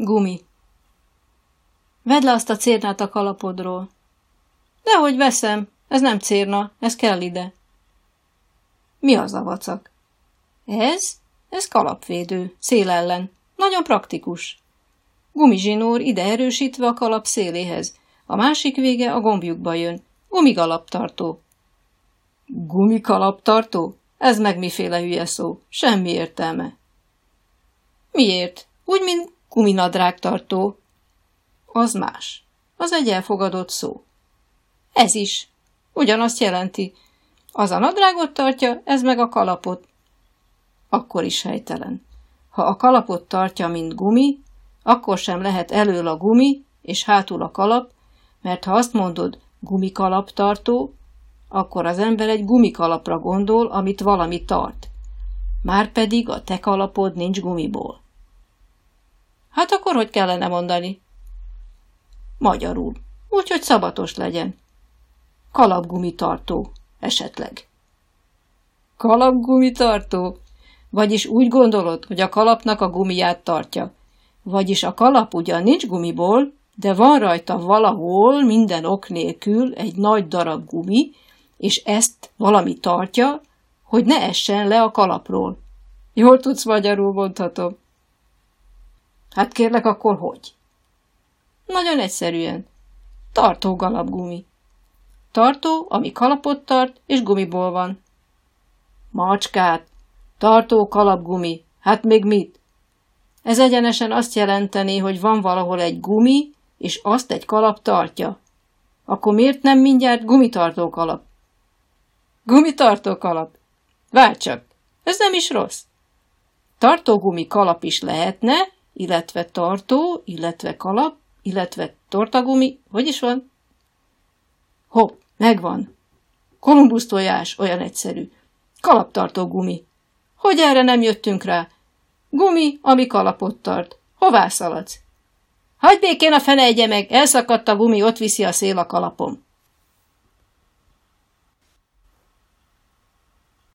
Gumi. Vedd le azt a cérnát a kalapodról. Dehogy veszem, ez nem cérna, ez kell ide. Mi az a vacak? Ez? Ez kalapvédő, szél ellen. Nagyon praktikus. Gumizsinór ide erősítve a kalap széléhez. A másik vége a gombjukba jön. Gumigalaptartó. Gumikalaptartó? Ez meg miféle hülye szó? Semmi értelme. Miért? Úgy, mint guminadrágtartó. Az más. Az egy elfogadott szó. Ez is. Ugyanazt jelenti. Az a nadrágot tartja, ez meg a kalapot. Akkor is helytelen. Ha a kalapot tartja, mint gumi, akkor sem lehet elől a gumi, és hátul a kalap, mert ha azt mondod gumikalaptartó, akkor az ember egy gumikalapra gondol, amit valami tart. Márpedig a te kalapod nincs gumiból. Hát akkor hogy kellene mondani? Magyarul. Úgyhogy szabatos legyen. Kalapgumitartó, esetleg. Kalapgumitartó? Vagyis úgy gondolod, hogy a kalapnak a gumiját tartja. Vagyis a kalap ugyan nincs gumiból, de van rajta valahol minden ok nélkül egy nagy darab gumi, és ezt valami tartja, hogy ne essen le a kalapról. Jól tudsz magyarul, mondhatom. Hát kérlek, akkor hogy? Nagyon egyszerűen. Tartó galapgumi. Tartó, ami kalapot tart, és gumiból van. Macskát. Tartó kalapgumi. Hát még mit? Ez egyenesen azt jelenteni, hogy van valahol egy gumi, és azt egy kalap tartja. Akkor miért nem mindjárt gumitartó kalap? Gumitartó kalap. Várj csak, ez nem is rossz. Tartógumi kalap is lehetne, illetve tartó, illetve kalap, illetve tortagumi, hogy is van? Hopp, megvan. Kolumbusz tojás, olyan egyszerű. Kalaptartó gumi. Hogy erre nem jöttünk rá? Gumi, ami kalapot tart. Hová szaladsz? Hagyj békén a fene egye meg, elszakadt a gumi, ott viszi a szél a kalapom.